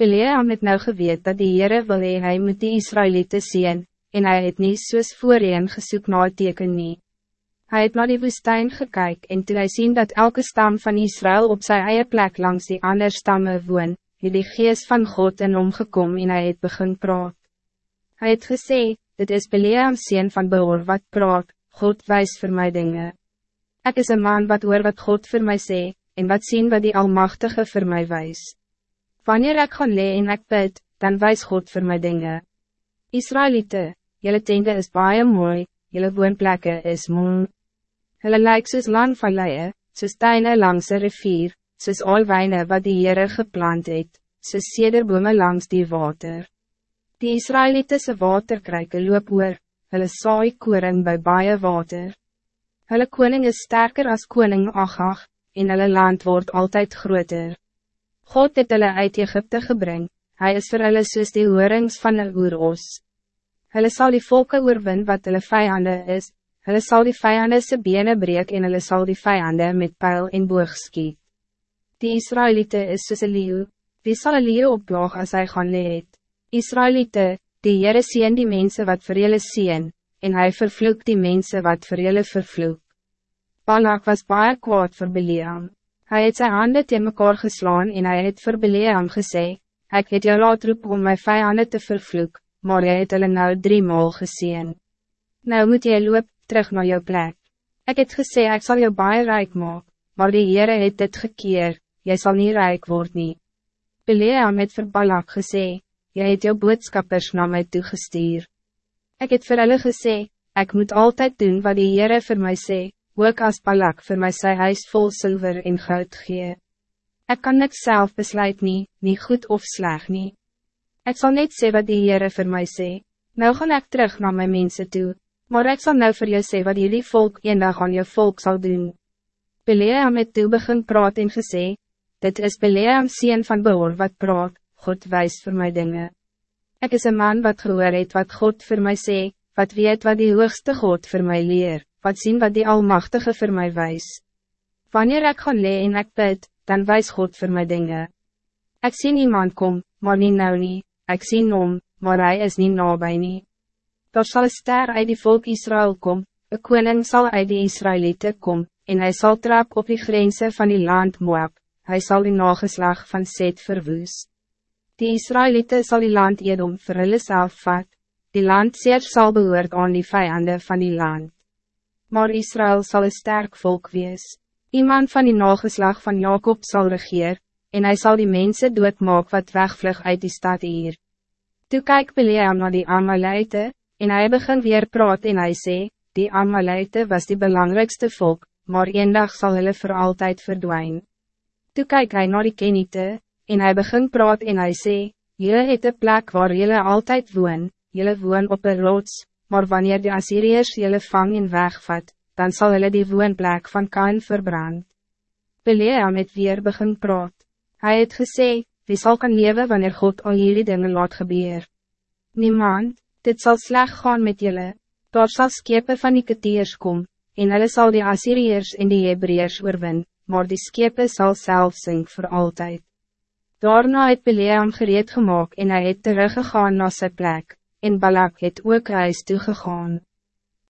Beleam het nou geweet dat die Heere wil hee, hy moet die Israëlieten zien, en hij het niet soos voorheen gesoek na teken nie. Hy het na die woestijn gekyk en toe hy sien dat elke stam van Israël op zijn eie plek langs die ander stammen woon, het die geest van God in hom gekom en hy het begin praat. Hij het gesê, dit is Beleam sien van Beor wat praat, God wijs voor mij dingen. Ik is een man wat hoor wat God voor mij sê, en wat zien wat die Almachtige voor mij wijs. Wanneer ik gaan lee en ek bid, dan wijs God voor mij dingen. Israëlieten, jullie tente is baie mooi, jullie woonplekke is mooi. Hulle lyk soos landvalleie, soos tuine langs een rivier, soos alwijne wat die Heere geplant het, soos sederbome langs die water. Die Israëlitische waterkrijke loop oor, hulle saai koring by baie water. Hulle koning is sterker als koning Agag, en hulle land wordt altijd groter. God het hulle uit Egypte gebring, hij is voor hulle soos die hoorings van een oeros. Hulle sal die volke oorwin wat hulle vijanden is, hulle sal die vijanden se bene breek en hulle sal die vijanden met pijl en boog skiet. Die Israëlieten is soos een leeuw, wie sal een leeuw opjaag as hy gaan leed? Israëlieten, die Heere sien die mensen wat vir julle sien, en hij vervloekt die mensen wat vir julle vervloek. Balak was baie kwaad vir Beleam. Hij het zijn handen tegen mekaar geslaan en hij het vir Beleam gesê, Ek het jou laat roep om my vijanden te vervloek, maar jy het hulle nou drie maal geseen. Nou moet jy loop, terug naar jou plek. Ik het gesê ek sal jou baie rijk maak, maar die Heere het dit gekeer, jy sal niet rijk word nie. Beleam het vir Balak gesê, jy het jou boodskappers na my toegestuur. Ik het vir hulle gesê, ek moet altijd doen wat die Heere vir my sê, ook as Balak vir my sy huis vol zilver en goud gee. Ik kan niks zelf besluit nie, nie goed of sleg nie. Ik zal net sê wat die Heere vir my sê, nou gaan ik terug naar mijn mensen toe, maar ik zal nou voor jou sê wat jullie volk eendag aan jou volk zal doen. Beleam het toe begin praat en gesê, dit is Beleam sien van Behoor wat praat, God wijst voor mij dingen. Ik is een man wat gehoor het wat God voor mij sê, wat weet wat die hoogste God voor mij leer, wat zien wat die Almachtige voor mij wijs. Wanneer ik ga lee en ek bid, dan wijs God voor mij dingen. Ik zie iemand kom, maar niet nou niet, ik zie om, maar hij is niet nabij niet. Daar zal een ster uit die volk Israël kom, een koning zal uit die Israëlieten kom, en hij zal trap op die grenzen van die land Moab, hij zal die nageslag van Seth verwoes. Die Israëlieten zal die land Edom vir hulle self vat, die land Seer zal behoort aan die vijanden van die land. Maar Israël zal een sterk volk wees. Iemand van die nageslag van Jacob zal regeer, en hij zal die mensen doodmaak wat wegvlug uit die stad hier. Toe kyk Beleam na die Amalite, en hij begin weer praat en hij sê, die Amalite was die belangrijkste volk, maar een dag zal hulle voor altijd verdwijnen. Toe kyk hy na die Kenite, en hij begin praat en hij sê, Jylle het een plek waar jylle altijd woon, jylle woon op een rots, maar wanneer de Assyriërs jylle vang en wegvat, dan zal hulle die woonplek van Kain verbrand. Beleam het weer begin praat. Hij het gesê, wie zal kan leven wanneer God al jullie dingen laat gebeur? Niemand, dit zal sleg gaan met jullie. Daar zal skepe van die ketiers kom, en hulle sal die Assyriërs en die Hebreërs oorwin, maar die skepe zal zelf sink voor altijd. Daarna het Beleam gereed gemaakt en hij het teruggegaan naar zijn plek, en Balak het ook huis toegegaan.